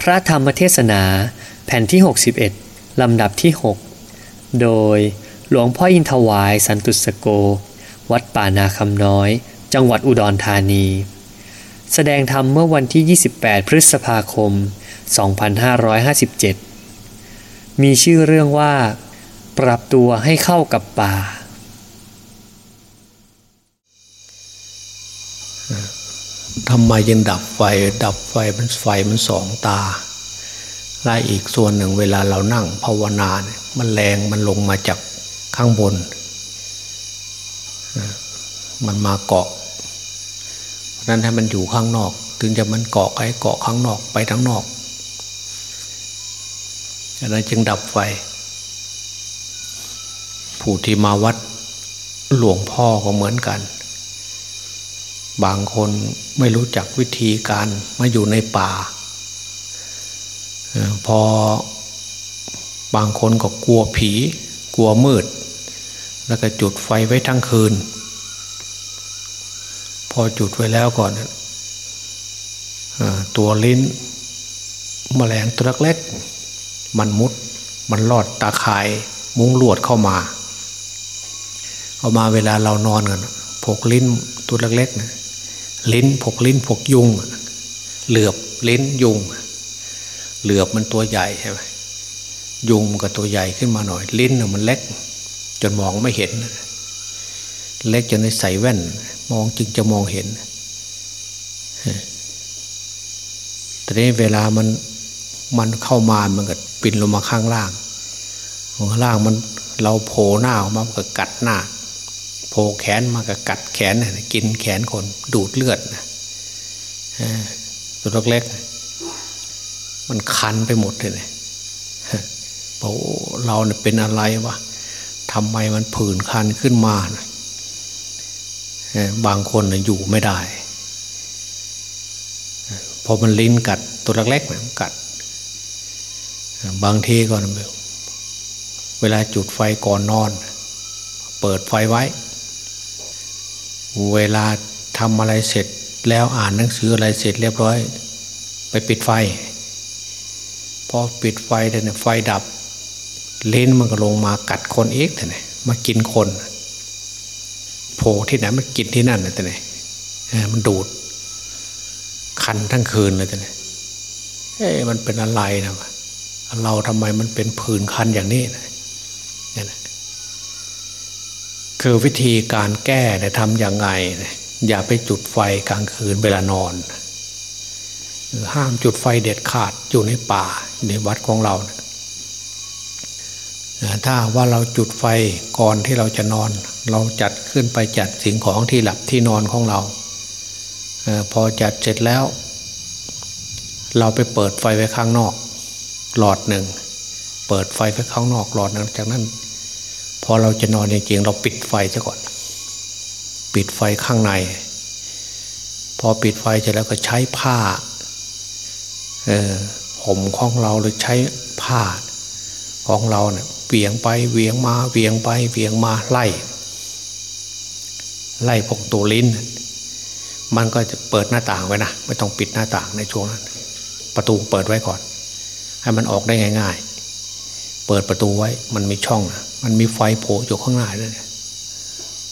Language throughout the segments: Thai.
พระธรรมเทศนาแผ่นที่ 61 ลำดับที่ 6 โดยหลวงพ่ออินทวายสันตุสโก วัดป่านาคำน้อย จังหวัดอุดรธานี แสดงธรรมเมื่อวันที่ 28 พฤษภาคม 2557 มีชื่อเรื่องว่า ปรับตัวให้เข้ากับป่า ทำไมยังดับไฟ ดับไฟมันไฟมันสองตาแลวอีกส่วนหนึ่งเวลาเรานั่งภาวนาเนี่ยมันแรงมันลงมาจากข้างบน มันมาเกาะเพราะนั้นให้มันอยู่ข้างนอก ถึงจะมันเกาะไอ้เกาะข้างนอกไปทั้งนอกอันนั้นจึงดับไฟ ผู้ที่มาวัดหลวงพ่อก็เหมือนกัน บางคนไม่รู้จักวิธีการมาอยู่ในป่า พอบางคนก็กลัวผี กลัวมืด แล้วก็จุดไฟไว้ทั้งคืน พอจุดไว้แล้วก่อนตัวลิ้นมแมลงตัวเล็กๆมันมุดมันลอดตาข่ายมุ้งลวดเข้ามาเอามาเวลาเรานอนกันพกลิ้นตัวเล็กๆนะ ลิ้นพกลิ้นพกยุงเหลือบลิ้นยุง เหลือบมันตัวใหญ่ใช่ไหมยุงก็ตัวใหญ่ขึ้นมาหน่อย ลิ้นมันเล็ก จนมองไม่เห็น เล็กจนใส่แว่น มองจึงจะมองเห็นแต่นี้เวลามันมันเข้ามามันก็ปินลงมาข้างล่างข้างล่างมันเราโผล่หน้าออกมามันก็กัดหน้า โผล่แขนมากกัดแขนกินแขนคนดูดเลือดนะตัวเล็กๆมันคันไปหมดเลยเนี่ยโอ้เราเนี่ยเป็นอะไรวะทำไมมันผื่นคันขึ้นมานะบางคนนะอยู่ไม่ได้พอมันลิ้นกัดตัวเล็กๆนะกัด บางทีก็เวลาจุดไฟก่อนนอน เปิดไฟไว้ เวลาทำอะไรเสร็จแล้วอ่านหนังสืออะไรเสร็จเรียบร้อย ไปปิดไฟ พอปิดไฟเนี่ยไฟดับ เลนมันก็ลงมากัดคนเอกแต่ไหนมากินคนโผล่ที่ไหนมันกินที่นั่นแต่ไหนมันดูด คันทั้งคืนเลยแต่ไหนเอ๊ะมันเป็นอะไรนะเราทำไมมันเป็นผื่นคันอย่างนี้นะ คือวิธีการแก้เนี่ยทำอย่างไง อย่าไปจุดไฟกลางคืนเวลานอน ห้ามจุดไฟเด็ดขาดอยู่ในป่าในวัดของเราถ้าว่าเราจุดไฟก่อนที่เราจะนอน เราจัดขึ้นไปจัดสิ่งของที่หลับที่นอนของเรา พอจัดเสร็จแล้ว เราไปเปิดไฟไว้ข้างนอก หลอดหนึ่งเปิดไฟไว้ข้างนอกหลอดหนึ่งจากนั้น พอเราจะนอนจริงๆเราปิดไฟซะก่อน ปิดไฟข้างใน พอปิดไฟเสร็จแล้วก็ใช้ผ้าเออห่มของเราหรือใช้ผ้าของเราเนี่ยเวียงไปเวียงมาเวียงไปเวียงมาไล่ ไล่พวกตัวลิ้น มันก็จะเปิดหน้าต่างไว้นะไม่ต้องปิดหน้าต่างในช่วงนั้น ประตูเปิดไว้ก่อน ให้มันออกได้ง่าย ๆ เปิดประตูไว้มันมีช่องนะ มันมีไฟโผล่อยู่ข้างหน้าด้วย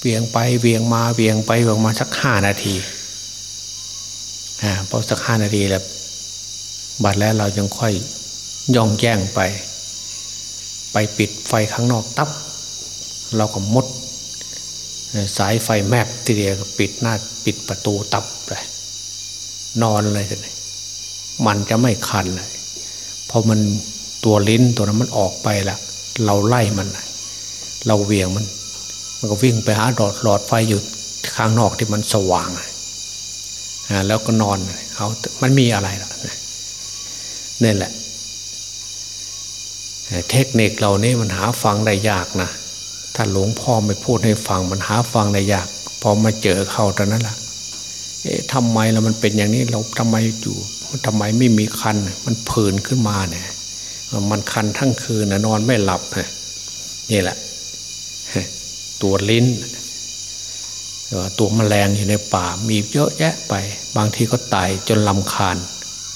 เวียงไปเวียงมาเวียงไปเวียงมาสักห้านาทีอ่าพอสักห้านาทีแล้วบัดแล้วเรายังค่อยย่องแย่งไป ไปปิดไฟข้างนอกตับ เราก็มด สายไฟแมบทีเดียวก็ปิดหน้าปิดประตูตับไปนอนเลยทีมันจะไม่คันเลยพอมันตัวลิ้นตัวนั้นมันออกไปละเราไล่มัน เราเวียงมัน มันก็วิ่งไปหาหลอดหลอดไฟอยู่ข้างนอกที่มันสว่างแล้วก็นอนเอามันมีอะไรล่ะนี่แหละ เทคนิคเหล่านี้มันหาฟังได้ยากนะถ้าหลวงพ่อไม่พูดให้ฟังมันหาฟังได้ยากพอมาเจอเข้าตอนนั้นละ่ะ เอ๊ะทำไมเรามันเป็นอย่างนี้เราทำไมอยู่ทำไมไม่มีคัน มันผื่นขึ้นมาเนี่ย มันคันทั้งคืนนะนอนไม่หลับนี่แหละ ตัวลิ้น ตัวมแมลงอยู่ในป่ามีเยอะแยะไป บางทีก็ตายจนลำคาญ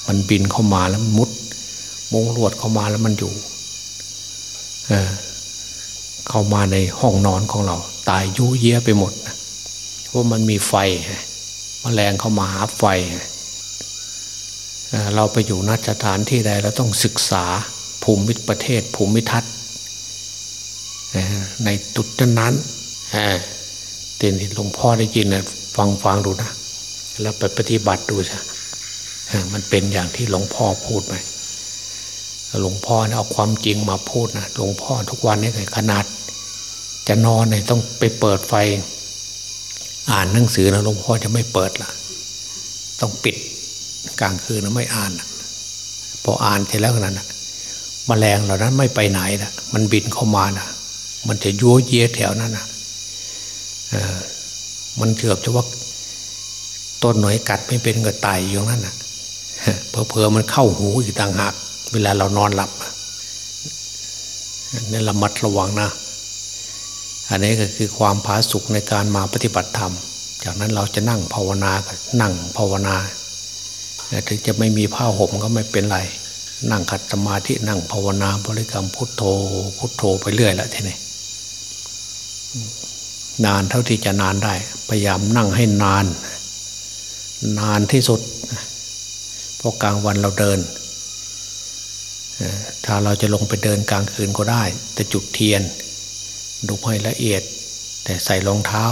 มันบินเข้ามาแล้วมุดมงลวดเข้ามาแล้วมันอยู่เเข้ามาในห้องนอนของเรา ตายยุเยี้ยไปหมดเพราะมันมีไฟมแมลงเข้ามาหาไฟเเราไปอยู่นสถานที่ใดเราต้องศึกษาภูมิประเทศภูมิทัศน์ ในจุดนั้นเตียนที่หลวงพ่อได้ยินนะฟังฟังดูนะ แล้วไปปฏิบัติดูซะมันเป็นอย่างที่หลวงพ่อพูดไหมหลวงพ่อเอาความจริงมาพูดนะหลวงพ่อทุกวันนี้ขนาด จะนอนเนี่ยต้องไปเปิดไฟ อ่านหนังสือนะหลวงพ่อจะไม่เปิดละต้องปิดกลางคืนนะไม่อ่านพออ่านเสร็จแล้วนั้นมแมลงเหล่านั้นไม่ไปไหนนะมันบินเข้ามานะ มันจะยัวเยียแถวนั้นนะมันเกือบจะว่าต้นหน่อยกัดไม่เป็นก็ตายอยู่นั่นนะเพอๆมันเข้าหูอีกต่างหาก เวลาเรานอนหลับนี่ระมัดระวังนะ อันนี้ก็คือความผาสุกในการมาปฏิบัติธรรม จากนั้นเราจะนั่งภาวนาก็นั่งภาวนาถึงจะไม่มีผ้าห่มก็ไม่เป็นไร นั่งขัดสมาธินั่งภาวนาบริกรรมพุทโธพุทโธไปเรื่อยล้วทีนี้ นานเท่าที่จะนานได้ พยายามนั่งให้นาน นานที่สุดเพราะกลางวันเราเดิน ถ้าเราจะลงไปเดินกลางคืนก็ได้ แต่จุดเทียน ดูให้ละเอียด แต่ใส่รองเท้า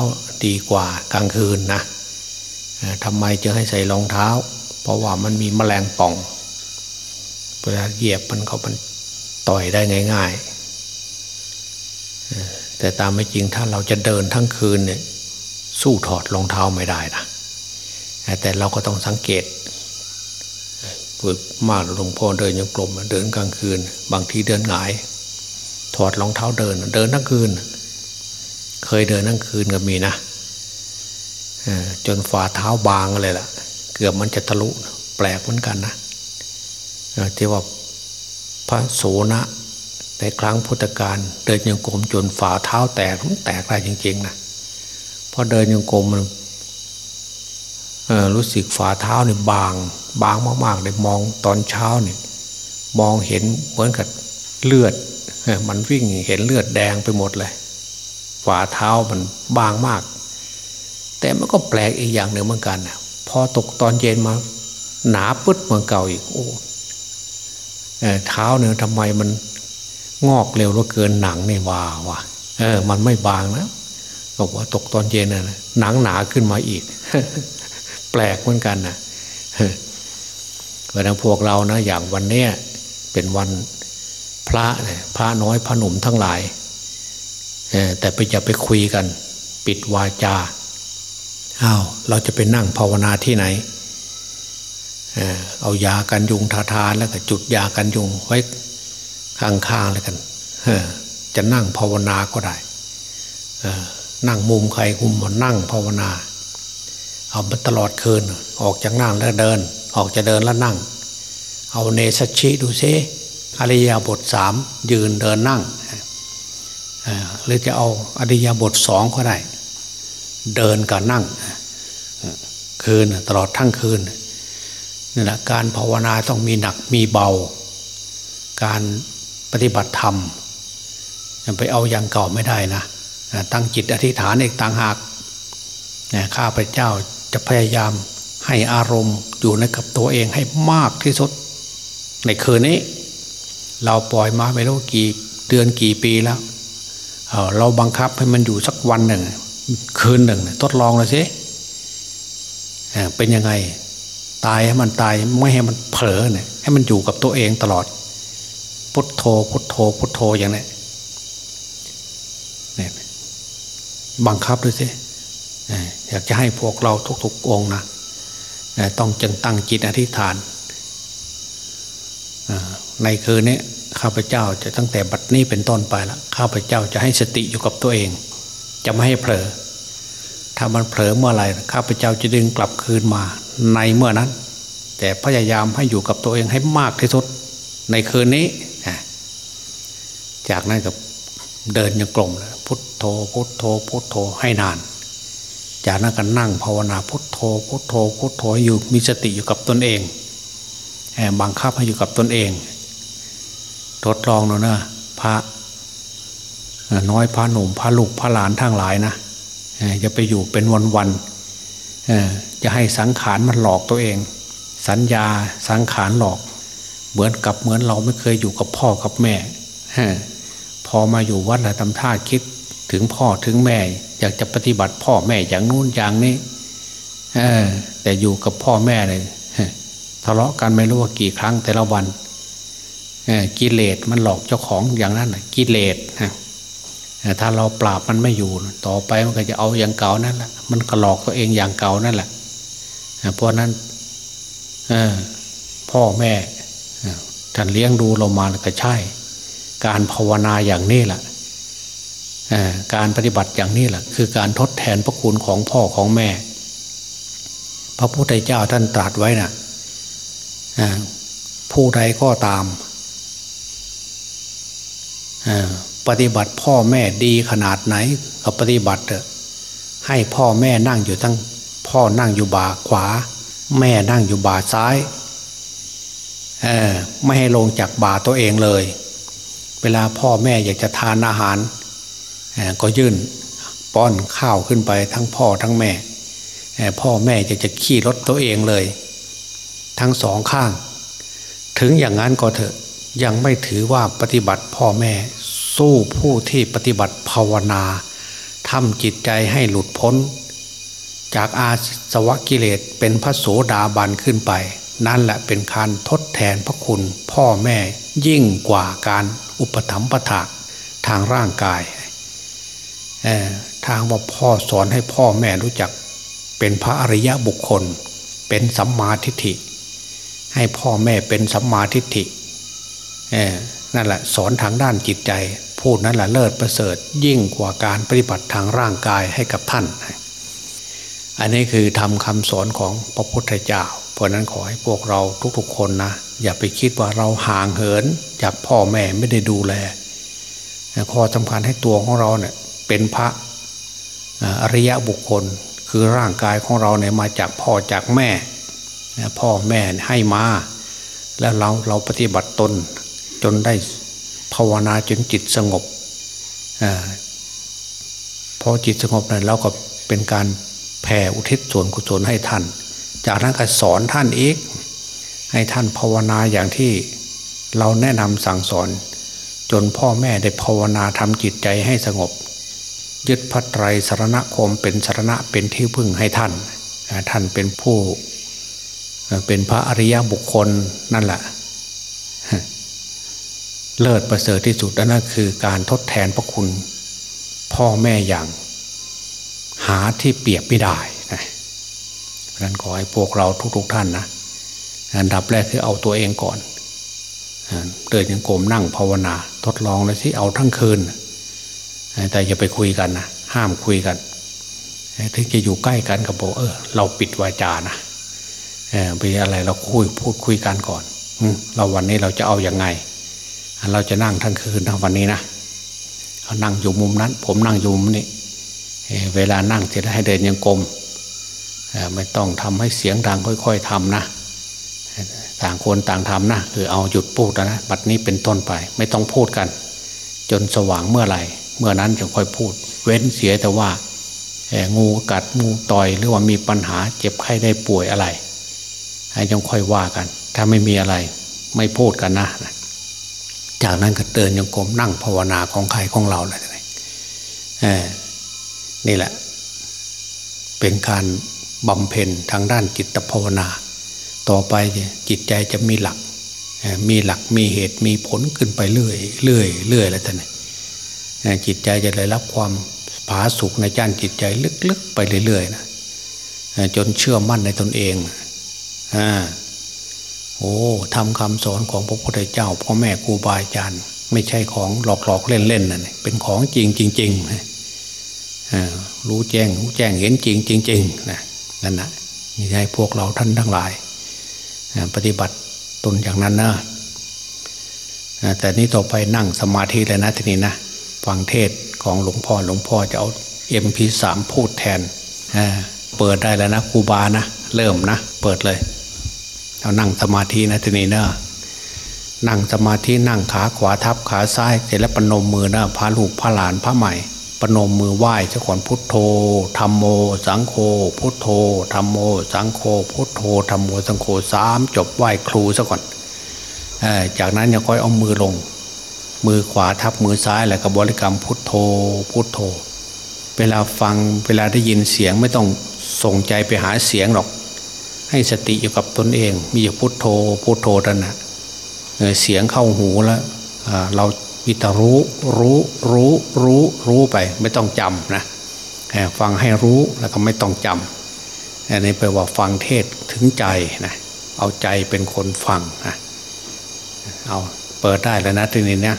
ดีกว่ากลางคืนนะทำไมจึงให้ใส่รองเท้า เพราะว่ามันมีแมลงป่องเวลาเหยียบมันเขามันต่อยได้ง่าย ๆ แต่ตามไม่จริงถ้าเราจะเดินทั้งคืนเนี่ยสู้ถอดรองเท้าไม่ได้นะแต่เราก็ต้องสังเกตฝึกมากหลวงพ่อเดินยังกลมเดินกลางคืน บางทีเดินหงาย ถอดรองเท้าเดิน เดินทั้งคืน เคยเดินทั้งคืนก็มีนะจนฝ่าเท้าบางเลยล่ะ เกือบมันจะทะลุแปลกเหมือนกันนะที่ว่าพระโสนะ ในครั้งพุทธกาลเดินยังกลมจนฝ่าเท้าแตกมันแตกได้จริงๆนะพอเดินยังกลมมันรู้สึกฝ่าเท้าเนี่ยบาง บางมากๆเลยมองตอนเช้าเนี่ยมองเห็นเหมือนกับเลือดมันวิ่งเห็นเลือดแดงไปหมดเลย ฝ่าเท้ามันบางมาก แต่มันก็แปลกอีกอย่างหนึ่งเหมือนกันนะพอตกตอนเย็นมาหนาปึ๊ดเหมือนเก่าอีกโอ้เท้าเนี่ยทำไมมัน งอกเร็วเหลือเกินหนังเนี่ยว่าว่ะเออ มันไม่บางนะบอกว่าตกตอนเย็นน่ะหนังหนาขึ้นมาอีก แปลกเหมือนกันนะเพราะนั้นพวกเรานะอย่างวันเนี้ยเป็นวันพระเนี่ยพระน้อยพระหนุ่มทั้งหลายแต่ไปอย่าไปคุยกัน ปิดวาจาอ้าวเราจะไปนั่งภาวนาที่ไหน เอายากันยุงทาทานแล้วก็จุดยากันยุงไว้ ข้างๆแล้วกันจะนั่งภาวนาก็ได้นั่งมุมใครคุมมานั่งภาวนา เอาไปตลอดคืน ออกจากนั่งแล้วเดิน ออกจะเดินแล้วนั่ง เอาเนสชิดูซิอริยบทสามยืนเดินนั่งหรือจะเอาอริยบทสองก็ได้ เดินกับนั่ง คืนตลอดทั้งคืนนี่แหละการภาวนาต้องมีหนักมีเบา การ ปฏิบัติธรรมไปเอาอย่างเก่าไม่ได้นะตั้งจิตอธิษฐานเอกต่างหากข้าพเจ้าจะพยายามให้อารมณ์อยู่ในกับตัวเองให้มากที่สุด ในคืนนี้ เราปล่อยมาไม่รู้กี่เดือนกี่ปีแล้วเเราบังคับให้มันอยู่สักวันหนึ่ง คืนหนึ่งทดลองเลยสิเป็นยังไง ตายให้มันตายไม่ให้มันเผลอเนี่ยให้มันอยู่กับตัวเองตลอด พุทโธพุทโธพุทโธอย่างนี้เนี่ยบังคับด้วยสิอยากจะให้พวกเราทุกๆองนะต้องจึงตั้งจิตอธิษฐานในคืนนี้ข้าพเจ้าจะตั้งแต่บัดนี้เป็นต้นไปแล้วข้าพเจ้าจะให้สติอยู่กับตัวเอง จะไม่ให้เผลอถ้ามันเผลอเมื่อไหร่ข้าพเจ้าจะดึงกลับคืนมาในเมื่อนั้น แต่พยายามให้อยู่กับตัวเองให้มากที่สุดในคืนนี้ จากนั้นกับเดินยังกลมเลยพุทโธพุทโธพุทโธให้นาน จากนั้นก็นั่งภาวนาพุทโธพุทโธพุทโธอยู่มีสติอยู่กับตนเองบังคับให้อยู่กับตนเองทดลองเนาะนะพระน้อยพระหนุ่มพระลูกพระหลานทั้งหลายนะอย่าไปอยู่เป็นวันวันจะให้สังขารมันหลอกตัวเอง สัญญาสังขารหลอก เหมือนกับเหมือนเราไม่เคยอยู่กับพ่อกับแม่ พอมาอยู่วัดแล้วทำท่าคิดถึงพ่อถึงแม่ อยากจะปฏิบัติพ่อแม่อย่างนู้นอย่างนี้แต่อยู่กับพ่อแม่เลยทะเลาะกันไม่รู้ว่ากี่ครั้งแต่ละวันกิเลสมันหลอกเจ้าของอย่างนั้นกิเลสถ้าเราปราบมันไม่อยู่ ต่อไปมันก็จะเอาอย่างเก่านั่นแหละมันก็หลอกตัวเองอย่างเก่านั่นแหละเพราะนั้นพ่อแม่ท่านเลี้ยงดูเรามาก็ใช่ การภาวนาอย่างนี้แหละการปฏิบัติอย่างนี้แหละคือการทดแทนพระคุณของพ่อของแม่ พระพุทธเจ้าท่านตรัสไว้นะ่ะผู้ใดก็ตามปฏิบัติพ่อแม่ดีขนาดไหนก็ปฏิบัติให้พ่อแม่นั่งอยู่ทั้ง พ่อนั่งอยู่บ่าขวา แม่นั่งอยู่บ่าซ้ายไม่ให้ลงจากบ่าตัวเองเลย เวลาพ่อแม่อยากจะทานอาหาร ก็ยื่นป้อนข้าวขึ้นไปทั้งพ่อทั้งแม่ พ่อแม่อยากจะขี่รถตัวเองเลย ทั้งสองข้าง ถึงอย่างนั้นก็เถอะยังไม่ถือว่าปฏิบัติพ่อแม่สู้ผู้ที่ปฏิบัติภาวนาทำจิตใจให้หลุดพ้น จากอาสวะกิเลสเป็นพระโสดาบันขึ้นไป นั่นแหละเป็นการทดแทนพระคุณพ่อแม่ ยิ่งกว่าการอุปถัมภะททางร่างกายทางว่าพ่อสอนให้พ่อแม่รู้จักเป็นพระอริยะบุคคล เป็นสัมมาทิฏฐิ ให้พ่อแม่เป็นสัมมาทิฏฐินั่นแหละสอนทางด้านจิตใจ พูดนั้นแหละเลิศประเสริฐยิ่งกว่าการปฏิบัติทางร่างกายให้กับท่าน อันนี้คือทำคำสอนของพระพุทธเจ้า เพราะนั้นขอให้พวกเราทุกๆคนนะ อย่าไปคิดว่าเราห่างเหิน จากพ่อแม่ไม่ได้ดูแลข้อสำคัญให้ตัวของเราเนี่ยเป็นพระอริยะบุคคลคือร่างกายของเราเนี่ยมาจากพ่อจากแม่ พ่อแม่ให้มา แล้วเราเราปฏิบัติตนจนได้ภาวนาจนจิตสงบอพอจิตสงบเนั้นเราก็เป็นการ แผ่อุทิศส่วนกุศลให้ท่าน จากนั้นก็สอนท่านอีก ให้ท่านภาวนาอย่างที่เราแนะนำสั่งสอน จนพ่อแม่ได้ภาวนาทำจิตใจให้สงบ ยึดพัตไตรสารณคมเป็นสารณะเป็นที่พึ่งให้ท่าน ท่านเป็นผู้ เป็นพระอริยบุคคลนั่นแหละเลิศประเสริฐที่สุดนั่นคือการทดแทนพระคุณ พ่อแม่อย่าง หาที่เปรียบไม่ได้นะเพราะนั้นขอให้พวกเราทุก ๆท่านนะอันดับแรกคือเอาตัวเองก่อนเดินยังโกมนั่งภาวนา ทดลองเลยที่เอาทั้งคืน แต่อย่าไปคุยกันนะห้ามคุยกัน ถึงจะอยู่ใกล้กันกับบอกเออ เราปิดวาจานะไปอะไรเราคุยพูดคุยกันก่อนเราวันนี้เราจะเอาอยัางไง เราจะนั่งทั้งคืนทั้งวันนี้นะเขานั่งอยู่มุมนั้น ผมนั่งอยู่มุมนี้ เวลานั่งจะได้ให้เดินยังกลมไม่ต้องทำให้เสียงดังค่อย ๆทำนะต่างคนต่างทำนะคือเอาหยุดพูดนะบัดนี้เป็นต้นไป ไม่ต้องพูดกัน จนสว่างเมื่อไหร่ เมื่อนั้นจะค่อยพูด เว้นเสียแต่ว่างูกัดงูต่อยหรือว่ามีปัญหาเจ็บไข้ได้ป่วยอะไรให้ยังค่อยว่ากัน ถ้าไม่มีอะไร ไม่พูดกันนะ จากนั้นก็เดินโยกมนั่งภาวนาของใครของเราอะไร นี่แหละ เป็นการบำเพ็ญทางด้านจิตภาวนา ต่อไปจิตใจจะมีหลัก มีหลักมีเหตุมีผลขึ้นไปเรื่อยเรื่อยเรื่อยแล้วท่านจิตใจจะได้รับความผาสุกในจ้านจิตใจลึกๆ ไปเรื่อยๆนะจนเชื่อมั่นในตนเองอ่าโอ้ทำคำสอนของพระพุทธเจ้าพ่อแม่ครูบาอาจารย์ ไม่ใช่ของหลอกหลอกเล่นเล่นนะเป็นของจริงจริงๆนะ รู้แจ้งรู้แจ้งเห็นจริงจริงๆนะนั่นนะนี่ให้พวกเราท่านทั้งหลาย ปฏิบัติตนอย่างนั้นนะแต่นี้ต่อไปนั่งสมาธิเลยนะทีนี้นะฟังเทศของหลวงพ่อหลวงพ่อจะเอาเอ็มพีสามพูดแทนเปิดได้แล้วนะครูบานะเริ่มนะ เปิดเลยเรานั่งสมาธินะทีนี้นะนั่งสมาธินั่งขาขวาทับขาซ้ายเสร็จแล้วปนมมือนะพาลูกพาหลานพระใหม่ ปนมมือไหว้เจ้าก่อนพุทโธธรรมโม สังโฆพุทโธธรรมโม สังโฆพุทโธธรรมโมสังโฆสามจบไหว้ครูซะก่อนจากนั้นเนี่ยค่อยเอามือลง มือขวาทับมือซ้ายแล้วก็บริกรรมพุทโธพุทโธ เวลาฟังเวลาได้ยินเสียงไม่ต้องส่งใจไปหาเสียงหรอก ให้สติอยู่กับตนเอง มีอยู่พุทโธพุทโธนั่นนะเสียงเข้าหูแล้วเรา มีแต่รู้รู้รู้รู้รู้ไป ไม่ต้องจำนะฟังให้รู้แล้วก็ไม่ต้องจำอันนี้แปลว่าฟังเทศถึงใจนะเอาใจเป็นคนฟังนะเอาเปิดได้แล้วนะทีนี้เนี่ย